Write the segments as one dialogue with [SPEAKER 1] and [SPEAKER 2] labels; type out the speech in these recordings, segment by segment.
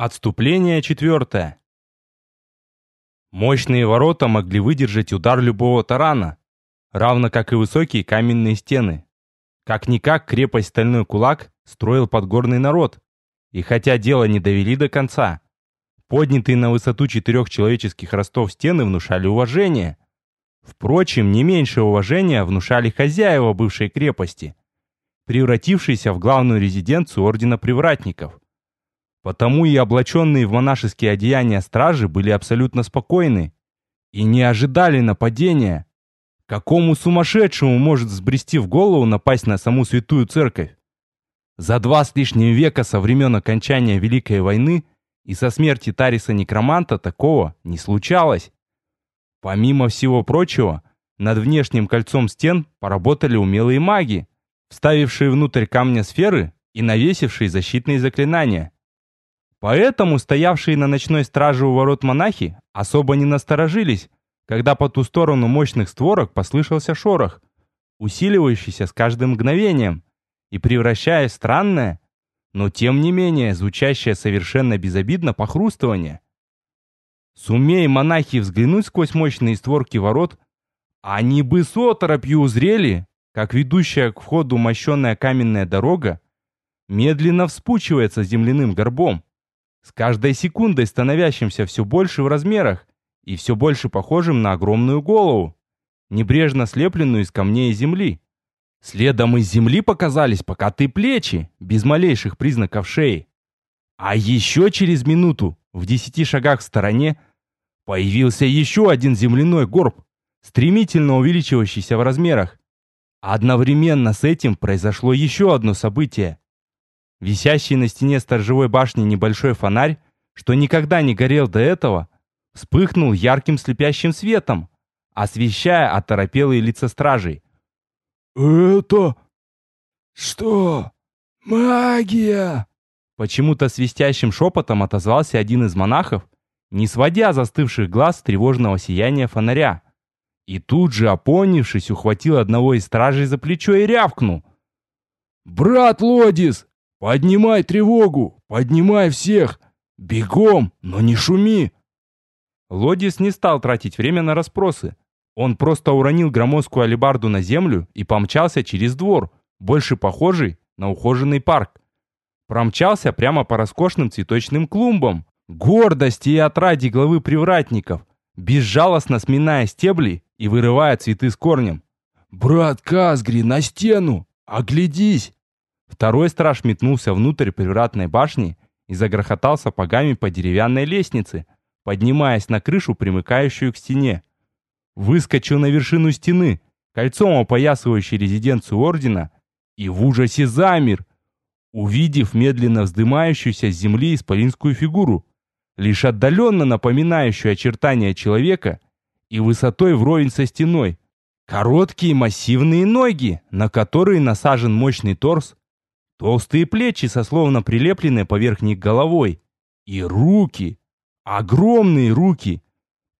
[SPEAKER 1] Отступление четвертое. Мощные ворота могли выдержать удар любого тарана, равно как и высокие каменные стены. Как-никак крепость Стальной Кулак строил подгорный народ, и хотя дело не довели до конца, поднятые на высоту четырех человеческих ростов стены внушали уважение. Впрочем, не меньшее уважение внушали хозяева бывшей крепости, превратившейся в главную резиденцию Ордена Привратников – Потому и облаченные в монашеские одеяния стражи были абсолютно спокойны и не ожидали нападения. Какому сумасшедшему может взбрести в голову напасть на саму святую церковь? За два с лишним века со времен окончания Великой войны и со смерти Тариса Некроманта такого не случалось. Помимо всего прочего, над внешним кольцом стен поработали умелые маги, вставившие внутрь камня сферы и навесившие защитные заклинания. Поэтому стоявшие на ночной страже у ворот монахи особо не насторожились, когда по ту сторону мощных створок послышался шорох, усиливающийся с каждым мгновением и превращаясь в странное, но тем не менее звучащее совершенно безобидно похрустывание. Сумей монахи взглянуть сквозь мощные створки ворот, они бы с оторопью узрели, как ведущая к входу мощенная каменная дорога медленно вспучивается земляным горбом, с каждой секундой становящимся все больше в размерах и все больше похожим на огромную голову, небрежно слепленную из камней и земли. Следом из земли показались покатые плечи, без малейших признаков шеи. А еще через минуту, в десяти шагах в стороне, появился еще один земляной горб, стремительно увеличивающийся в размерах. Одновременно с этим произошло еще одно событие. Висящий на стене сторожевой башни небольшой фонарь, что никогда не горел до этого, вспыхнул ярким слепящим светом, освещая оторопелые лица стражей.
[SPEAKER 2] «Это... что? Магия!»
[SPEAKER 1] Почему-то свистящим шепотом отозвался один из монахов, не сводя застывших глаз тревожного сияния фонаря. И тут же, опомнившись, ухватил одного из стражей за плечо и рявкнул.
[SPEAKER 2] «Брат Лодис, «Поднимай тревогу! Поднимай всех! Бегом, но не шуми!»
[SPEAKER 1] Лодис не стал тратить время на расспросы. Он просто уронил громоздкую алебарду на землю и помчался через двор, больше похожий на ухоженный парк. Промчался прямо по роскошным цветочным клумбам, гордости и отради главы привратников, безжалостно сминая стебли и вырывая цветы с корнем.
[SPEAKER 2] «Брат Казгри, на стену! Оглядись!
[SPEAKER 1] Второй страж метнулся внутрь привратной башни и загрохотал сапогами по деревянной лестнице, поднимаясь на крышу, примыкающую к стене. Выскочил на вершину стены, кольцом опоясывающей резиденцию ордена, и в ужасе замер, увидев медленно вздымающуюся с земли исполинскую фигуру, лишь отдаленно напоминающую очертания человека и высотой вровень со стеной. Короткие массивные ноги, на которые насажен мощный торс, Толстые плечи со словно прилепленные поверх них головой. И руки. Огромные руки.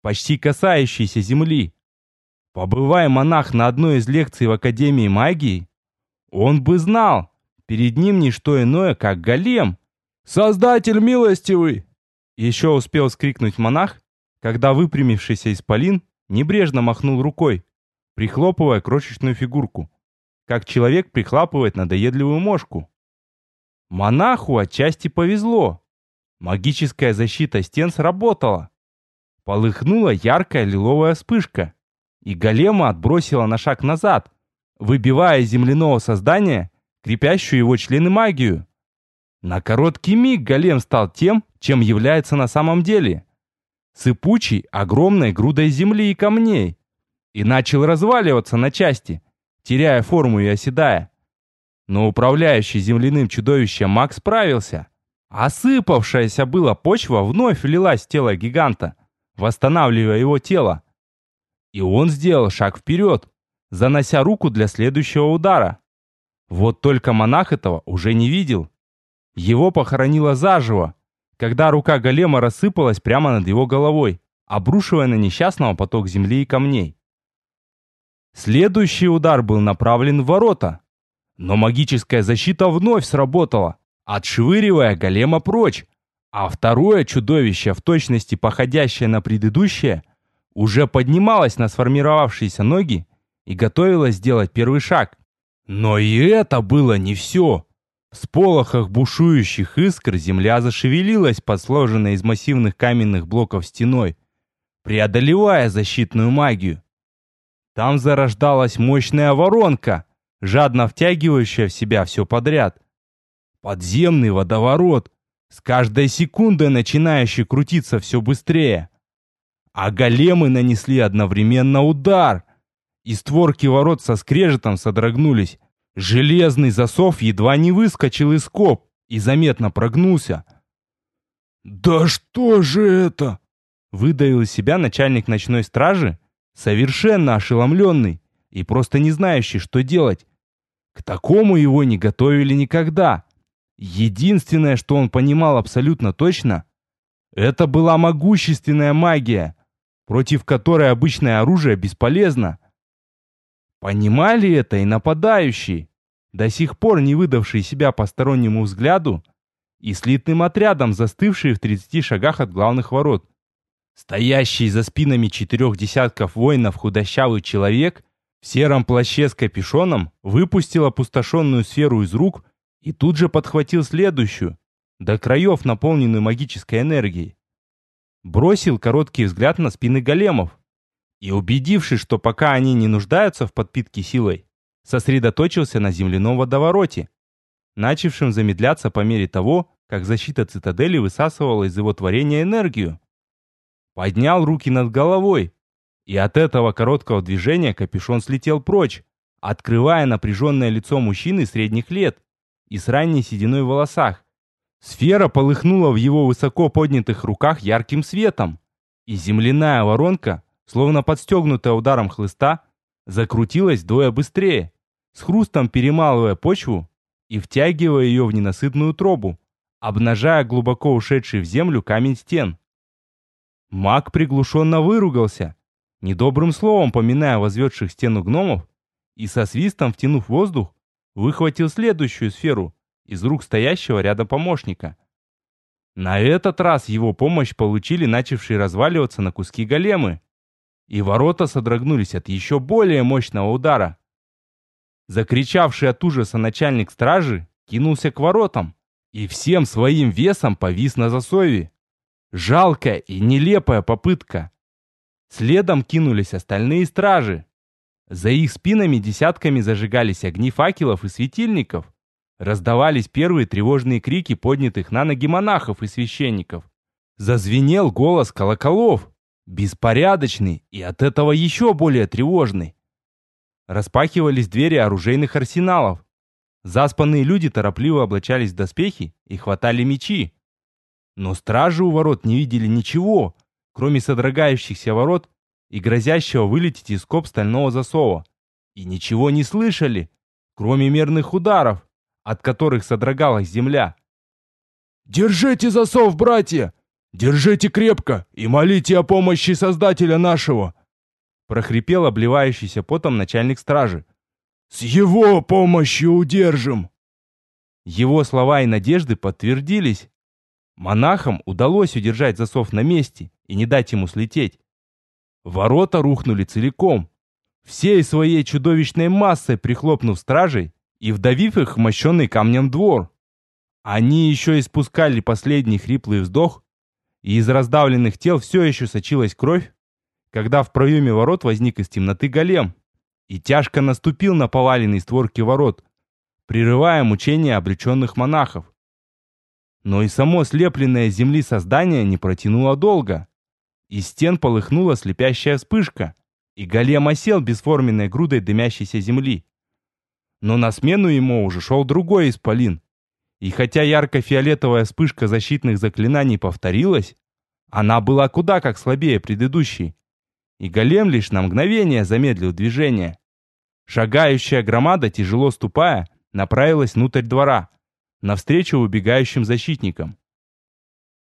[SPEAKER 1] Почти касающиеся земли. Побывая монах на одной из лекций в Академии магии, он бы знал, перед ним не что иное, как голем. «Создатель милостивый!» Еще успел скрикнуть монах, когда выпрямившийся исполин небрежно махнул рукой, прихлопывая крошечную фигурку как человек прихлапывает надоедливую мошку. Монаху отчасти повезло. Магическая защита стен сработала. Полыхнула яркая лиловая вспышка, и голема отбросила на шаг назад, выбивая земляного создания крепящую его члены магию. На короткий миг голем стал тем, чем является на самом деле. Сыпучей, огромной грудой земли и камней. И начал разваливаться на части – теряя форму и оседая. Но управляющий земляным чудовищем Макс справился. Осыпавшаяся была почва вновь влилась в тело гиганта, восстанавливая его тело. И он сделал шаг вперед, занося руку для следующего удара. Вот только монах этого уже не видел. Его похоронило заживо, когда рука голема рассыпалась прямо над его головой, обрушивая на несчастного поток земли и камней. Следующий удар был направлен в ворота. Но магическая защита вновь сработала, отшвыривая голема прочь, А второе чудовище, в точности походящее на предыдущее, уже поднималось на сформировавшиеся ноги и готовилось сделать первый шаг. Но и это было не все. В сполохах бушующих искр земля зашевелилась под сложенной из массивных каменных блоков стеной, преодолевая защитную магию. Там зарождалась мощная воронка, жадно втягивающая в себя все подряд. Подземный водоворот, с каждой секундой начинающий крутиться все быстрее. А големы нанесли одновременно удар, и створки ворот со скрежетом содрогнулись. Железный засов едва не выскочил из коп и заметно прогнулся.
[SPEAKER 2] «Да что же это?»
[SPEAKER 1] Выдавил из себя начальник ночной стражи, совершенно ошеломленный и просто не знающий, что делать. К такому его не готовили никогда. Единственное, что он понимал абсолютно точно, это была могущественная магия, против которой обычное оружие бесполезно. Понимали это и нападающие, до сих пор не выдавшие себя постороннему взгляду, и слитным отрядом, застывшие в 30 шагах от главных ворот. Стоящий за спинами четырех десятков воинов худощавый человек в сером плаще с капюшоном выпустил опустошенную сферу из рук и тут же подхватил следующую, до краев наполненную магической энергией. Бросил короткий взгляд на спины големов и, убедившись, что пока они не нуждаются в подпитке силой, сосредоточился на земляном водовороте, начавшем замедляться по мере того, как защита цитадели высасывала из его творения энергию. Поднял руки над головой, и от этого короткого движения капюшон слетел прочь, открывая напряженное лицо мужчины средних лет, и с ранней сединой в волосах. Сфера полыхнула в его высоко поднятых руках ярким светом, и земляная воронка, словно подстегнутая ударом хлыста, закрутилась вдвое быстрее, с хрустом перемалывая почву и втягивая ее в ненасытную тробу, обнажая глубоко ушедший в землю камень стен. Маг приглушенно выругался, недобрым словом поминая возведших стену гномов, и со свистом втянув воздух, выхватил следующую сферу из рук стоящего рядом помощника. На этот раз его помощь получили начавшие разваливаться на куски големы, и ворота содрогнулись от еще более мощного удара. Закричавший от ужаса начальник стражи кинулся к воротам и всем своим весом повис на засове. Жалкая и нелепая попытка. Следом кинулись остальные стражи, за их спинами десятками зажигались огни факелов и светильников. Раздавались первые тревожные крики поднятых на ноги монахов и священников. Зазвенел голос колоколов, беспорядочный и от этого еще более тревожный. Распахивались двери оружейных арсеналов. Заспанные люди торопливо облачались в доспехи и хватали мечи. Но стражи у ворот не видели ничего, кроме содрогающихся ворот и грозящего вылететь из коп стального засова. И ничего не слышали, кроме мерных ударов, от которых содрогалась земля.
[SPEAKER 2] «Держите засов, братья! Держите крепко и молите о помощи Создателя нашего!»
[SPEAKER 1] прохрипел обливающийся потом начальник стражи.
[SPEAKER 2] «С его помощью удержим!»
[SPEAKER 1] Его слова и надежды подтвердились. Монахам удалось удержать засов на месте и не дать ему слететь. Ворота рухнули целиком, всей своей чудовищной массой прихлопнув стражей и вдавив их в мощенный камнем двор. Они еще испускали последний хриплый вздох, и из раздавленных тел все еще сочилась кровь, когда в проеме ворот возник из темноты голем и тяжко наступил на поваленные створки ворот, прерывая мучения обреченных монахов. Но и само слепленное земли создание не протянуло долго. Из стен полыхнула слепящая вспышка, и голем осел бесформенной грудой дымящейся земли. Но на смену ему уже шел другой исполин. И хотя ярко-фиолетовая вспышка защитных заклинаний повторилась, она была куда как слабее предыдущей. И голем лишь на мгновение замедлил движение. Шагающая громада, тяжело ступая, направилась внутрь двора, навстречу убегающим защитникам.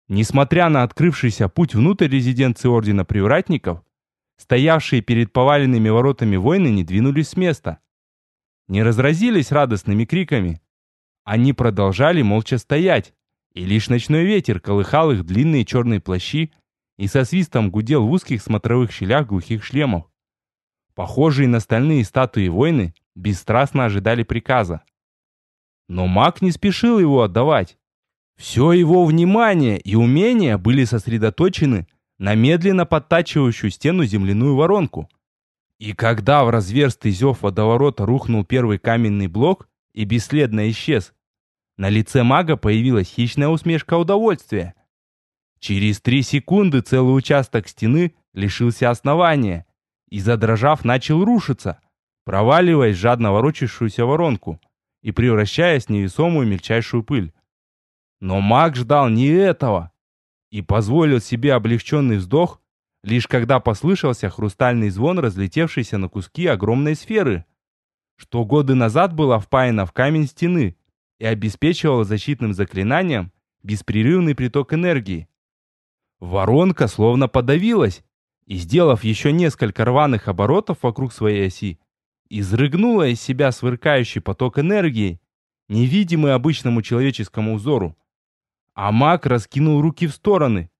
[SPEAKER 1] Несмотря на открывшийся путь внутрь резиденции Ордена Привратников, стоявшие перед поваленными воротами воины не двинулись с места. Не разразились радостными криками. Они продолжали молча стоять и лишь ночной ветер колыхал их длинные черные плащи и со свистом гудел в узких смотровых щелях глухих шлемов. Похожие на стальные статуи воины бесстрастно ожидали приказа. Но маг не спешил его отдавать. Все его внимание и умения были сосредоточены на медленно подтачивающую стену земляную воронку. И когда в разверстый зев водоворота рухнул первый каменный блок и бесследно исчез, на лице мага появилась хищная усмешка удовольствия. Через три секунды целый участок стены лишился основания и, задрожав, начал рушиться, проваливаясь в жадно ворочающуюся воронку и превращаясь в невесомую мельчайшую пыль. Но маг ждал не этого и позволил себе облегченный вздох, лишь когда послышался хрустальный звон, разлетевшийся на куски огромной сферы, что годы назад была впаяна в камень стены и обеспечивала защитным заклинанием беспрерывный приток энергии. Воронка словно подавилась и, сделав еще несколько рваных оборотов вокруг своей оси, изрыгнула из себя сверкающий поток энергии, невидимый обычному человеческому взору. А маг раскинул руки в стороны,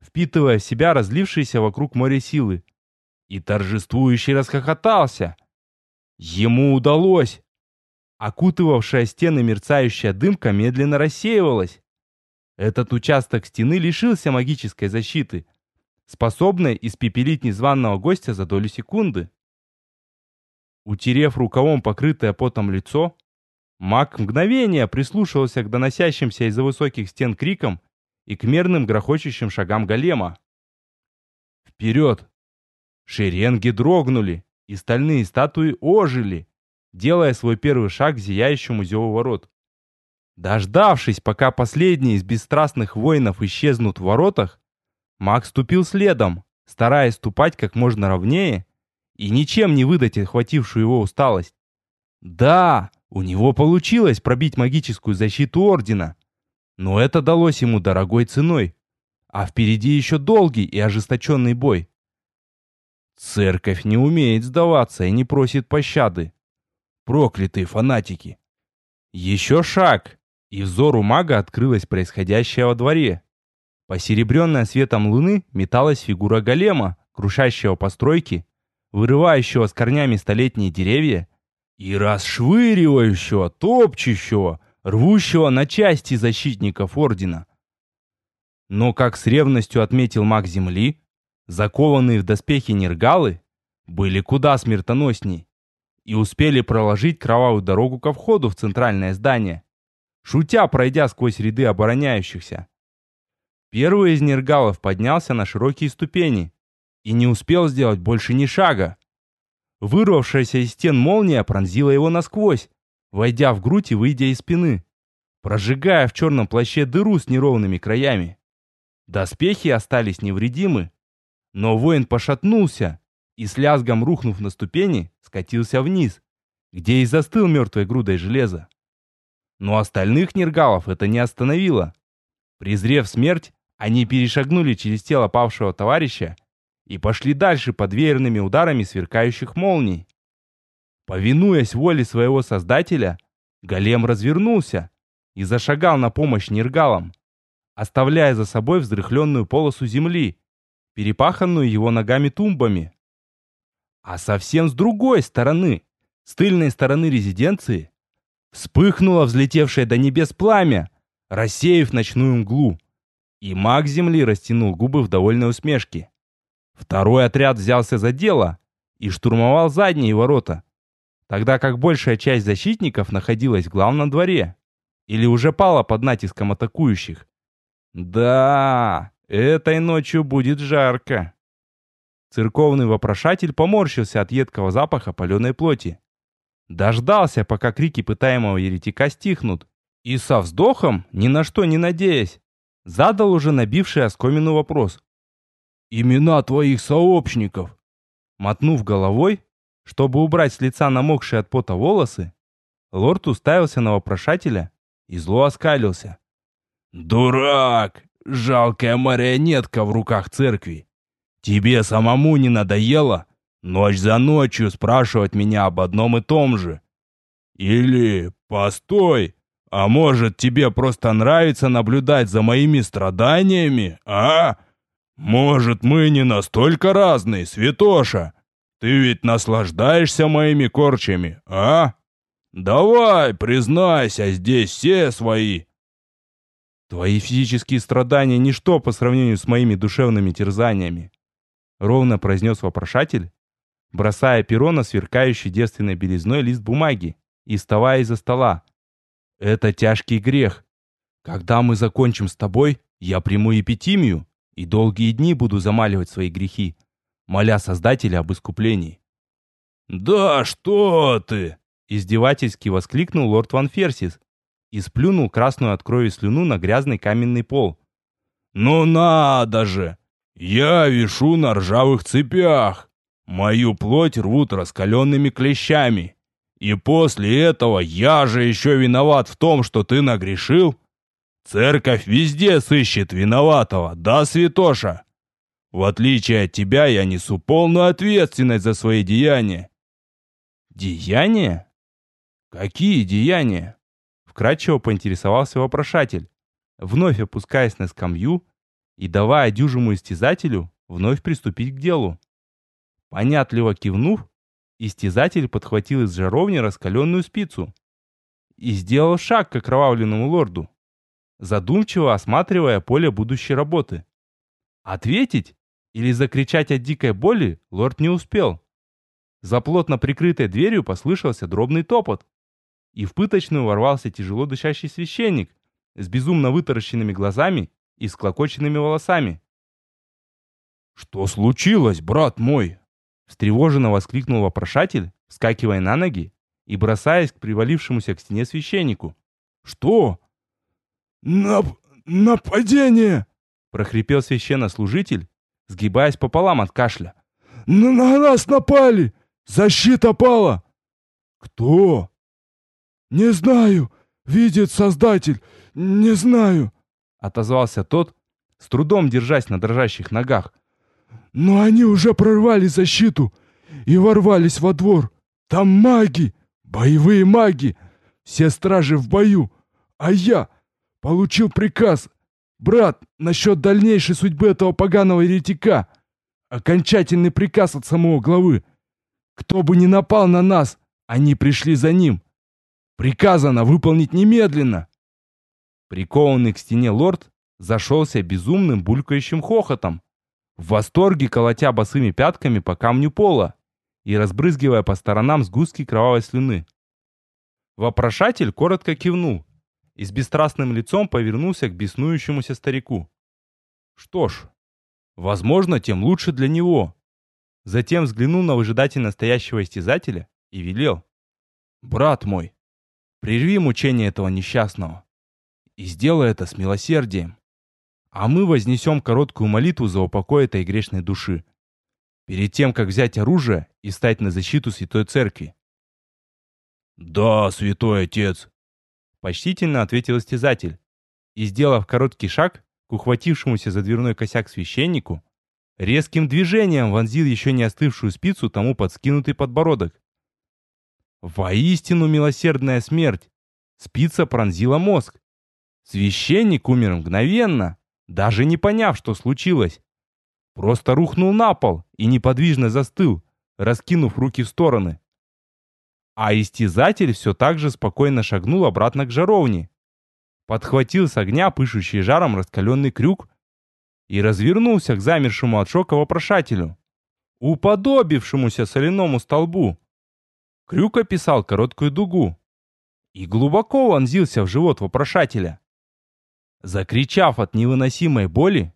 [SPEAKER 1] впитывая в себя разлившееся вокруг море силы, и торжествующе расхохотался. Ему удалось! Окутывавшая стены мерцающая дымка медленно рассеивалась. Этот участок стены лишился магической защиты, способной испепелить незваного гостя за долю секунды. Утерев рукавом покрытое потом лицо, маг мгновение прислушивался к доносящимся из-за высоких стен крикам и к мерным грохочущим шагам голема. Вперед! Шеренги дрогнули, и стальные статуи ожили, делая свой первый шаг к зияющему зеву ворот. Дождавшись, пока последние из бесстрастных воинов исчезнут в воротах, маг ступил следом, стараясь ступать как можно ровнее и ничем не выдать охватившую его усталость. Да, у него получилось пробить магическую защиту Ордена, но это далось ему дорогой ценой, а впереди еще долгий и ожесточенный бой. Церковь не умеет сдаваться и не просит пощады. Проклятые фанатики! Еще шаг, и взору мага открылось происходящее во дворе. Посеребренная светом луны металась фигура голема, крушащего постройки, вырывающего с корнями столетние деревья и расшвыривающего, топчущего, рвущего на части защитников Ордена. Но, как с ревностью отметил маг Земли, закованные в доспехи нергалы были куда смертоносней и успели проложить кровавую дорогу ко входу в центральное здание, шутя пройдя сквозь ряды обороняющихся. Первый из нергалов поднялся на широкие ступени и не успел сделать больше ни шага. Вырвавшаяся из стен молния пронзила его насквозь, войдя в грудь и выйдя из спины, прожигая в черном плаще дыру с неровными краями. Доспехи остались невредимы, но воин пошатнулся и с лязгом рухнув на ступени, скатился вниз, где и застыл мертвой грудой железа. Но остальных нергалов это не остановило. Презрев смерть, они перешагнули через тело павшего товарища и пошли дальше под веерными ударами сверкающих молний. Повинуясь воле своего создателя, голем развернулся и зашагал на помощь нергалам, оставляя за собой взрыхленную полосу земли, перепаханную его ногами-тумбами. А совсем с другой стороны, с тыльной стороны резиденции, вспыхнуло взлетевшее до небес пламя, рассеяв ночную мглу. И маг земли растянул губы в довольной усмешке. Второй отряд взялся за дело и штурмовал задние ворота, тогда как большая часть защитников находилась в главном дворе или уже пала под натиском атакующих. Да, этой ночью будет жарко. Церковный вопрошатель поморщился от едкого запаха паленой плоти. Дождался, пока крики пытаемого еретика стихнут, и со вздохом, ни на что не надеясь, задал уже набивший оскомину вопрос. «Имена твоих сообщников!» Мотнув головой, чтобы убрать с лица намокшие от пота волосы, лорд уставился на вопрошателя и зло оскалился. «Дурак! Жалкая марионетка в руках церкви! Тебе самому не надоело ночь за ночью спрашивать меня об одном и том же? Или, постой,
[SPEAKER 2] А может, тебе просто нравится наблюдать за моими страданиями, а? Может, мы не настолько разные, Святоша? Ты ведь наслаждаешься моими корчами, а? Давай, признайся, здесь все свои.
[SPEAKER 1] Твои физические страдания — ничто по сравнению с моими душевными терзаниями. Ровно произнес вопрошатель, бросая перо на сверкающий девственной белизной лист бумаги и вставая из-за стола. Это тяжкий грех. Когда мы закончим с тобой, я приму эпитимию и долгие дни буду замаливать свои грехи, моля Создателя об искуплении.
[SPEAKER 2] «Да что ты!»
[SPEAKER 1] — издевательски воскликнул лорд Ван Ферсис и сплюнул красную от крови слюну на грязный каменный пол.
[SPEAKER 2] «Ну надо же! Я вишу на ржавых цепях! Мою плоть рвут раскаленными клещами! И после этого я же еще виноват в том, что ты нагрешил? Церковь везде сыщет виноватого, да, святоша? В отличие от тебя, я несу полную ответственность за свои деяния.
[SPEAKER 1] Деяния? Какие деяния? Вкратчиво поинтересовался вопрошатель, вновь опускаясь на скамью и давая дюжему истязателю вновь приступить к делу. Понятливо кивнув, Истязатель подхватил из жаровни раскаленную спицу и сделал шаг к окровавленному лорду, задумчиво осматривая поле будущей работы. Ответить или закричать от дикой боли лорд не успел. За плотно прикрытой дверью послышался дробный топот, и в пыточную ворвался тяжело дышащий священник с безумно вытаращенными глазами и склокоченными волосами.
[SPEAKER 2] «Что случилось, брат мой?»
[SPEAKER 1] Встревоженно воскликнул вопрошатель, вскакивая на ноги и бросаясь к привалившемуся к стене священнику.
[SPEAKER 2] «Что?» «Нап... нападение!»
[SPEAKER 1] прохрипел священнослужитель, сгибаясь пополам от кашля.
[SPEAKER 2] «На, на нас напали! Защита пала!» «Кто?» «Не знаю! Видит Создатель! Не знаю!»
[SPEAKER 1] Отозвался тот, с трудом держась на дрожащих ногах.
[SPEAKER 2] Но они уже прорвали защиту и ворвались во двор. Там маги, боевые маги, все стражи в бою. А я получил приказ, брат, насчет дальнейшей судьбы этого поганого еретика. Окончательный приказ от самого главы. Кто бы ни напал на нас, они пришли за ним. Приказано выполнить немедленно.
[SPEAKER 1] Прикованный к стене лорд зашелся безумным булькающим хохотом в восторге колотя босыми пятками по камню пола и разбрызгивая по сторонам сгустки кровавой слюны. Вопрошатель коротко кивнул и с бесстрастным лицом повернулся к беснующемуся старику. Что ж, возможно, тем лучше для него. Затем взглянул на выжидательно стоящего истязателя и велел. «Брат мой, прерви мучение этого несчастного и сделай это с милосердием а мы вознесем короткую молитву за упокой этой грешной души, перед тем, как взять оружие и стать на защиту Святой Церкви.
[SPEAKER 2] «Да, Святой Отец!»
[SPEAKER 1] Почтительно ответил истязатель, и, сделав короткий шаг к ухватившемуся за дверной косяк священнику, резким движением вонзил еще не остывшую спицу тому под скинутый подбородок. Воистину милосердная смерть! Спица пронзила мозг. Священник умер мгновенно даже не поняв, что случилось. Просто рухнул на пол и неподвижно застыл, раскинув руки в стороны. А истязатель все так же спокойно шагнул обратно к жаровне, подхватил с огня пышущий жаром раскаленный крюк и развернулся к замершему от шока вопрошателю, уподобившемуся соляному столбу. Крюк описал короткую дугу и глубоко вонзился в живот вопрошателя. Закричав от невыносимой боли,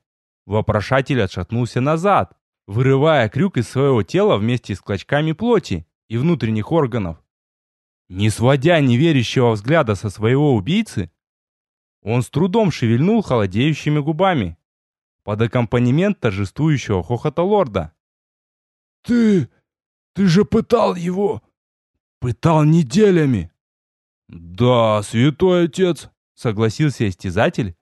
[SPEAKER 1] вопрошатель отшатнулся назад, вырывая крюк из своего тела вместе с клочками плоти и внутренних органов. Не сводя неверящего взгляда со своего убийцы, он с трудом шевельнул холодеющими губами под аккомпанемент торжествующего хохота лорда.
[SPEAKER 2] «Ты... ты же пытал его! Пытал неделями!» «Да, святой отец!»
[SPEAKER 1] согласился истязатель,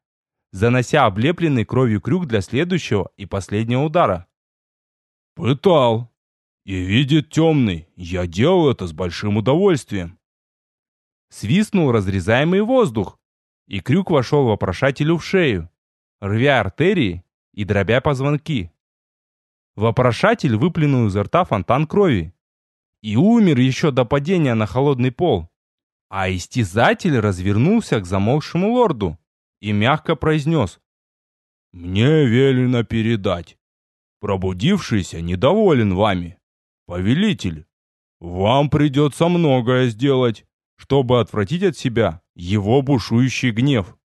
[SPEAKER 1] занося облепленный кровью крюк для следующего и последнего удара.
[SPEAKER 2] «Пытал. И видит темный, я делал это с большим удовольствием».
[SPEAKER 1] свистнул разрезаемый воздух, и крюк вошел вопрошателю в шею, рвя артерии и дробя позвонки. Вопрошатель выплюнул изо рта фонтан крови и умер еще до падения на холодный пол. А истязатель развернулся к замолкшему лорду и мягко произнес. «Мне велено передать. Пробудившийся недоволен вами. Повелитель, вам придется многое сделать, чтобы отвратить от себя его бушующий гнев.